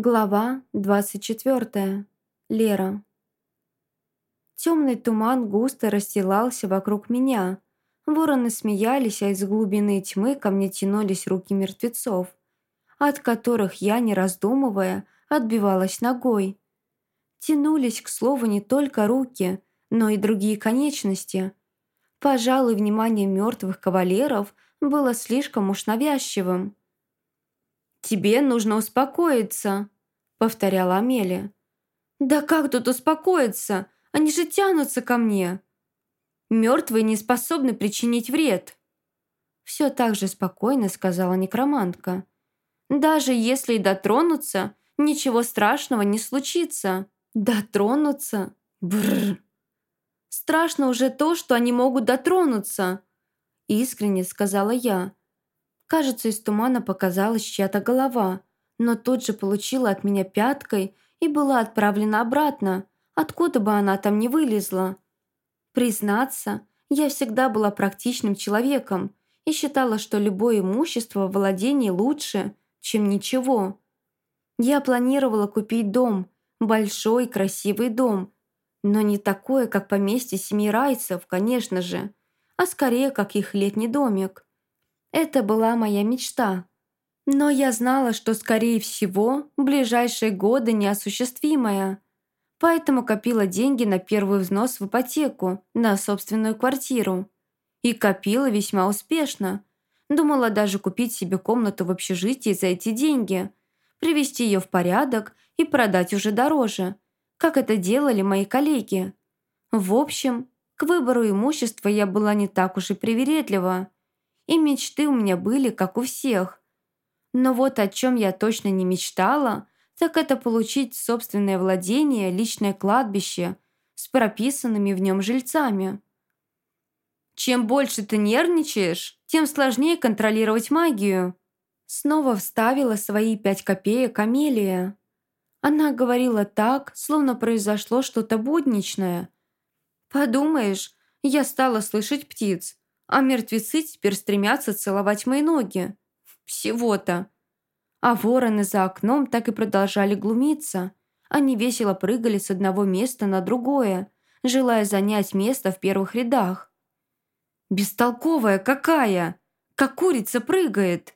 Глава 24. Лера. Темный туман густо расстилался вокруг меня. Вороны смеялись, а из глубины тьмы ко мне тянулись руки мертвецов, от которых я, не раздумывая, отбивалась ногой. Тянулись, к слову, не только руки, но и другие конечности. Пожалуй, внимание мертвых кавалеров было слишком уж навязчивым. «Тебе нужно успокоиться», — повторяла Амелия. «Да как тут успокоиться? Они же тянутся ко мне!» «Мертвые не способны причинить вред!» Все так же спокойно сказала некромантка. «Даже если и дотронуться, ничего страшного не случится. Дотронуться? Бррр! Страшно уже то, что они могут дотронуться!» Искренне сказала я. Кажется, из тумана показалась чья-то голова, но тут же получила от меня пяткой и была отправлена обратно, откуда бы она там не вылезла. Признаться, я всегда была практичным человеком и считала, что любое имущество в владении лучше, чем ничего. Я планировала купить дом, большой красивый дом, но не такое, как поместье семи райцев, конечно же, а скорее, как их летний домик. Это была моя мечта. Но я знала, что, скорее всего, в ближайшие годы неосуществимая. Поэтому копила деньги на первый взнос в ипотеку на собственную квартиру. И копила весьма успешно. Думала даже купить себе комнату в общежитии за эти деньги, привести ее в порядок и продать уже дороже, как это делали мои коллеги. В общем, к выбору имущества я была не так уж и привередлива и мечты у меня были, как у всех. Но вот о чем я точно не мечтала, так это получить собственное владение, личное кладбище с прописанными в нем жильцами. Чем больше ты нервничаешь, тем сложнее контролировать магию. Снова вставила свои пять копеек Амелия. Она говорила так, словно произошло что-то будничное. Подумаешь, я стала слышать птиц, а мертвецы теперь стремятся целовать мои ноги. Всего-то. А вороны за окном так и продолжали глумиться. Они весело прыгали с одного места на другое, желая занять место в первых рядах. «Бестолковая какая! Как курица прыгает!»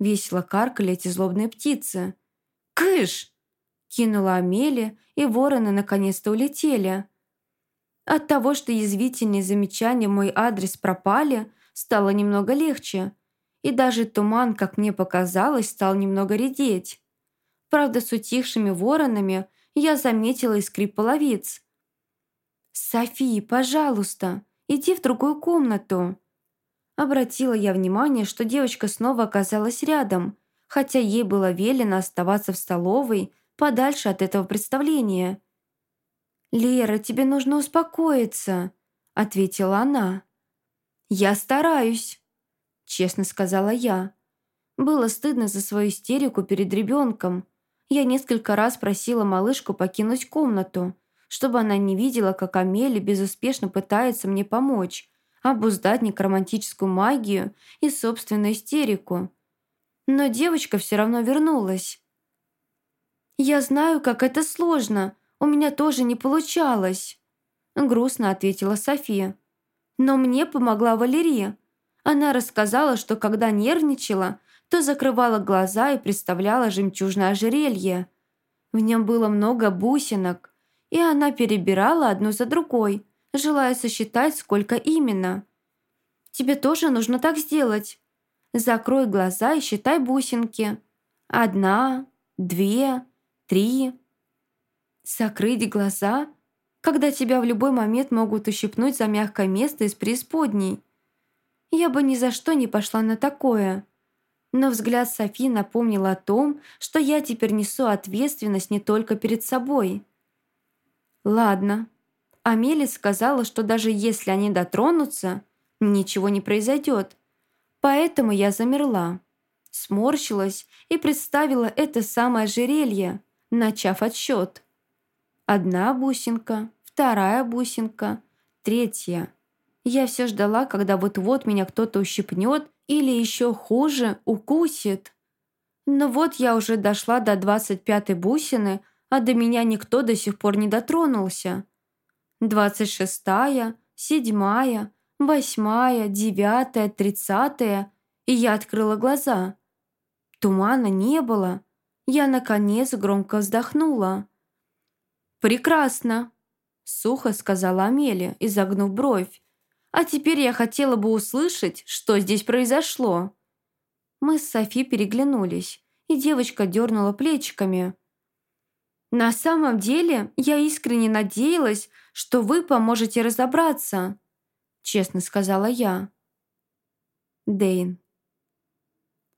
Весело каркали эти злобные птицы. «Кыш!» Кинула Амелия, и вороны наконец-то улетели. От того, что язвительные замечания в мой адрес пропали, стало немного легче. И даже туман, как мне показалось, стал немного редеть. Правда, с утихшими воронами я заметила и скрип половиц. «Софи, пожалуйста, иди в другую комнату». Обратила я внимание, что девочка снова оказалась рядом, хотя ей было велено оставаться в столовой подальше от этого представления – «Лера, тебе нужно успокоиться», — ответила она. «Я стараюсь», — честно сказала я. Было стыдно за свою истерику перед ребенком. Я несколько раз просила малышку покинуть комнату, чтобы она не видела, как Амели безуспешно пытается мне помочь, обуздать некромантическую магию и собственную истерику. Но девочка все равно вернулась. «Я знаю, как это сложно», у меня тоже не получалось», — грустно ответила София. «Но мне помогла Валерия. Она рассказала, что когда нервничала, то закрывала глаза и представляла жемчужное ожерелье. В нем было много бусинок, и она перебирала одну за другой, желая сосчитать, сколько именно. «Тебе тоже нужно так сделать. Закрой глаза и считай бусинки. Одна, две, три...» Закрыть глаза, когда тебя в любой момент могут ущипнуть за мягкое место из преисподней. Я бы ни за что не пошла на такое. Но взгляд Софи напомнил о том, что я теперь несу ответственность не только перед собой. Ладно. Амелия сказала, что даже если они дотронутся, ничего не произойдет. Поэтому я замерла, сморщилась и представила это самое ожерелье, начав отсчет. Одна бусинка, вторая бусинка, третья. Я все ждала, когда вот-вот меня кто-то ущипнет или еще хуже, укусит. Но вот я уже дошла до двадцать пятой бусины, а до меня никто до сих пор не дотронулся. Двадцать шестая, седьмая, восьмая, девятая, тридцатая, и я открыла глаза. Тумана не было. Я, наконец, громко вздохнула. «Прекрасно!» — сухо сказала Амелия, изогнув бровь. «А теперь я хотела бы услышать, что здесь произошло». Мы с Софи переглянулись, и девочка дернула плечиками. «На самом деле, я искренне надеялась, что вы поможете разобраться», честно сказала я. Дейн.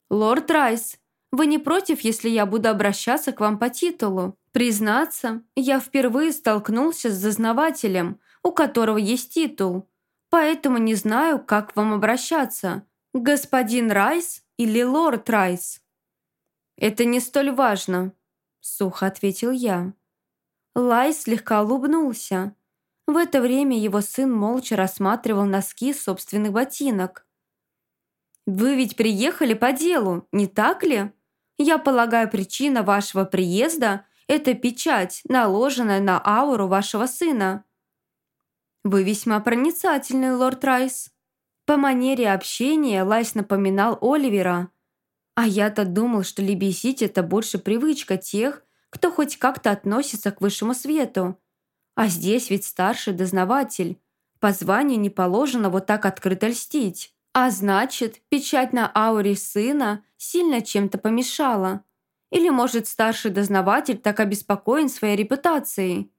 «Лорд Райс, вы не против, если я буду обращаться к вам по титулу? Признаться, я впервые столкнулся с дознавателем, у которого есть титул, поэтому не знаю, как к вам обращаться. Господин Райс или лорд Райс?» «Это не столь важно», — сухо ответил я. Лай слегка улыбнулся. В это время его сын молча рассматривал носки собственных ботинок. «Вы ведь приехали по делу, не так ли? Я полагаю, причина вашего приезда – это печать, наложенная на ауру вашего сына». «Вы весьма проницательный, лорд Райс». По манере общения Лайс напоминал Оливера. А я-то думал, что лебезить – это больше привычка тех, кто хоть как-то относится к высшему свету. А здесь ведь старший дознаватель. По званию не положено вот так открыто льстить. А значит, печать на ауре сына сильно чем-то помешала. Или, может, старший дознаватель так обеспокоен своей репутацией?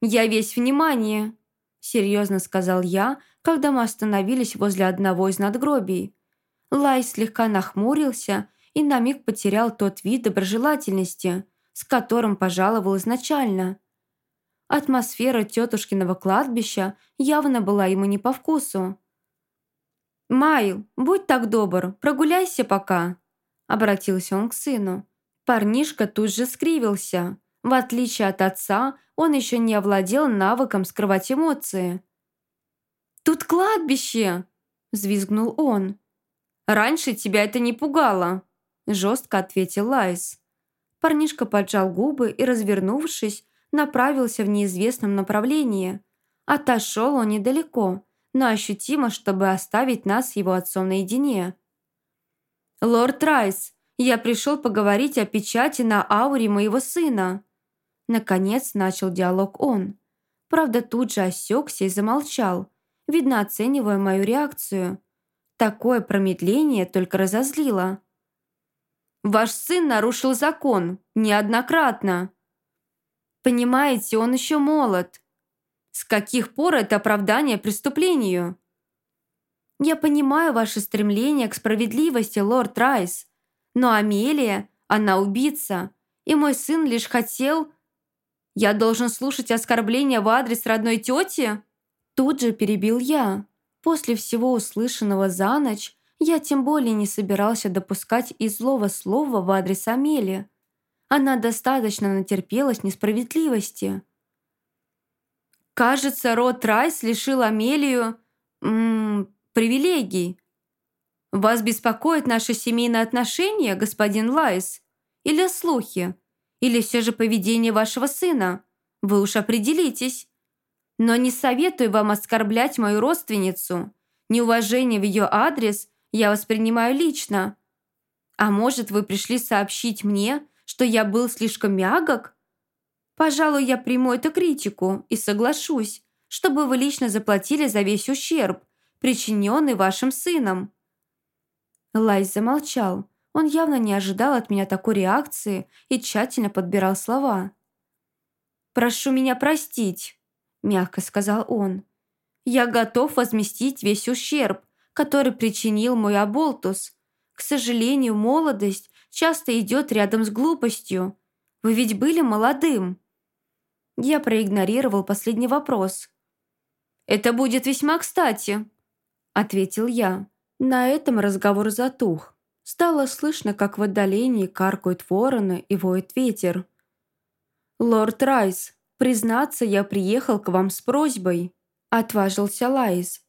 «Я весь внимание», — серьезно сказал я, когда мы остановились возле одного из надгробий. Лай слегка нахмурился и на миг потерял тот вид доброжелательности, с которым пожаловал изначально. Атмосфера тетушкиного кладбища явно была ему не по вкусу. «Майл, будь так добр, прогуляйся пока», — обратился он к сыну. Парнишка тут же скривился. В отличие от отца, он еще не овладел навыком скрывать эмоции. «Тут кладбище!» – взвизгнул он. «Раньше тебя это не пугало», – жестко ответил Лайс. Парнишка поджал губы и, развернувшись, направился в неизвестном направлении. Отошел он недалеко, но ощутимо, чтобы оставить нас с его отцом наедине. «Лорд Райс, я пришел поговорить о печати на ауре моего сына». Наконец начал диалог он. Правда, тут же осекся и замолчал, видно, оценивая мою реакцию. Такое промедление только разозлило. «Ваш сын нарушил закон, неоднократно», Понимаете, он еще молод. С каких пор это оправдание преступлению? Я понимаю ваше стремление к справедливости, лорд Райс. Но Амелия, она убийца. И мой сын лишь хотел... Я должен слушать оскорбления в адрес родной тети? Тут же перебил я. После всего услышанного за ночь я тем более не собирался допускать и злого слова в адрес Амелии. Она достаточно натерпелась несправедливости. Кажется, род Райс лишил Амелию... М -м, привилегий. Вас беспокоят наши семейные отношения, господин Лайс? Или слухи? Или все же поведение вашего сына? Вы уж определитесь. Но не советую вам оскорблять мою родственницу. Неуважение в ее адрес я воспринимаю лично. А может, вы пришли сообщить мне, что я был слишком мягок? Пожалуй, я приму эту критику и соглашусь, чтобы вы лично заплатили за весь ущерб, причиненный вашим сыном». Лайс замолчал. Он явно не ожидал от меня такой реакции и тщательно подбирал слова. «Прошу меня простить», – мягко сказал он. «Я готов возместить весь ущерб, который причинил мой оболтус. К сожалению, молодость часто идет рядом с глупостью. Вы ведь были молодым». Я проигнорировал последний вопрос. «Это будет весьма кстати», — ответил я. На этом разговор затух. Стало слышно, как в отдалении каркают вороны и воет ветер. «Лорд Райс, признаться, я приехал к вам с просьбой», — отважился Лайс.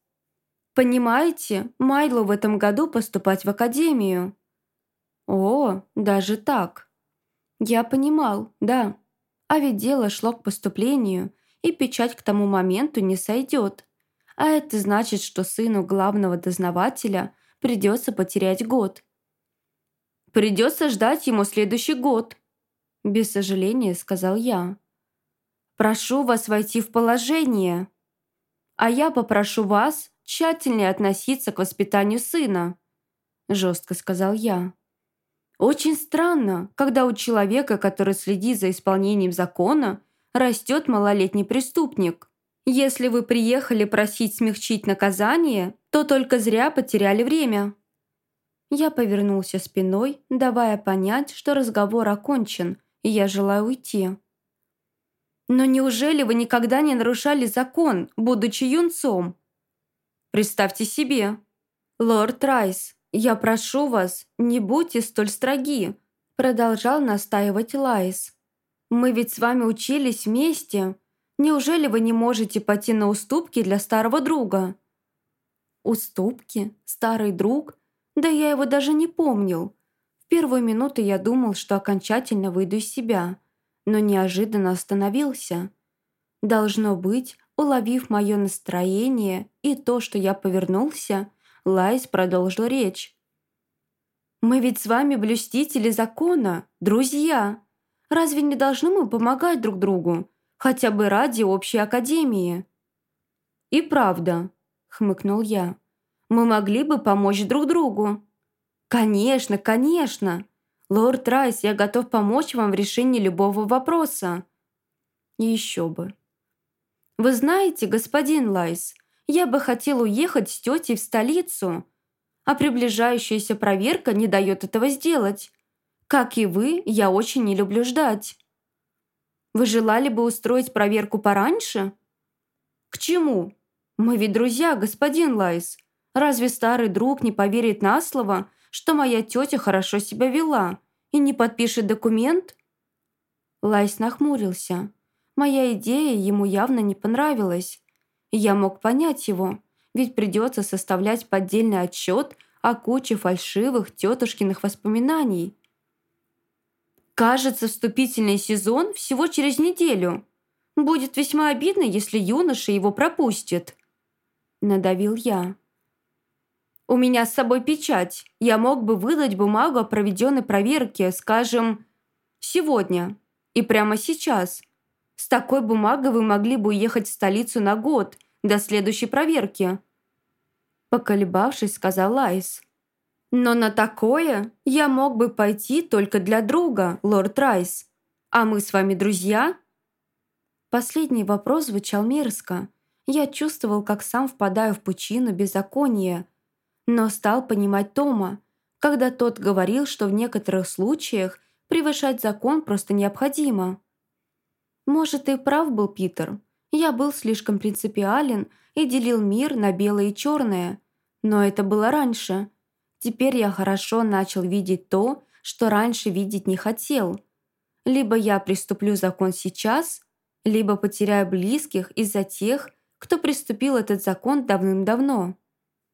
«Понимаете, Майлу в этом году поступать в академию». О, даже так. Я понимал, да. А ведь дело шло к поступлению, и печать к тому моменту не сойдет. А это значит, что сыну главного дознавателя придется потерять год. Придется ждать ему следующий год, без сожаления сказал я. Прошу вас войти в положение. А я попрошу вас тщательнее относиться к воспитанию сына, жестко сказал я. Очень странно, когда у человека, который следит за исполнением закона, растет малолетний преступник. Если вы приехали просить смягчить наказание, то только зря потеряли время. Я повернулся спиной, давая понять, что разговор окончен, и я желаю уйти. «Но неужели вы никогда не нарушали закон, будучи юнцом?» «Представьте себе. Лорд Райс, я прошу вас, не будьте столь строги», продолжал настаивать Лайс. «Мы ведь с вами учились вместе. Неужели вы не можете пойти на уступки для старого друга?» «Уступки? Старый друг? Да я его даже не помнил. В первую минуту я думал, что окончательно выйду из себя, но неожиданно остановился. Должно быть, уловив мое настроение и то, что я повернулся, Лайс продолжил речь. «Мы ведь с вами блюстители закона, друзья. Разве не должны мы помогать друг другу, хотя бы ради общей академии?» «И правда», — хмыкнул я, — «мы могли бы помочь друг другу». «Конечно, конечно! Лорд Райс, я готов помочь вам в решении любого вопроса». «Еще бы». «Вы знаете, господин Лайс, я бы хотел уехать с тетей в столицу, а приближающаяся проверка не дает этого сделать. Как и вы, я очень не люблю ждать». «Вы желали бы устроить проверку пораньше?» «К чему? Мы ведь друзья, господин Лайс. Разве старый друг не поверит на слово, что моя тетя хорошо себя вела и не подпишет документ?» Лайс нахмурился. Моя идея ему явно не понравилась. Я мог понять его, ведь придется составлять поддельный отчет о куче фальшивых тетушкиных воспоминаний. Кажется, вступительный сезон всего через неделю. Будет весьма обидно, если юноша его пропустит. Надавил я. У меня с собой печать. Я мог бы выдать бумагу о проведенной проверке, скажем, сегодня и прямо сейчас. С такой бумагой вы могли бы уехать в столицу на год, до следующей проверки. Поколебавшись, сказал Лайс. Но на такое я мог бы пойти только для друга, лорд Райс. А мы с вами друзья? Последний вопрос звучал мерзко. Я чувствовал, как сам впадаю в пучину беззакония, но стал понимать Тома, когда тот говорил, что в некоторых случаях превышать закон просто необходимо. Может, и прав был Питер. Я был слишком принципиален и делил мир на белое и черное. Но это было раньше. Теперь я хорошо начал видеть то, что раньше видеть не хотел. Либо я приступлю закон сейчас, либо потеряю близких из-за тех, кто приступил этот закон давным-давно.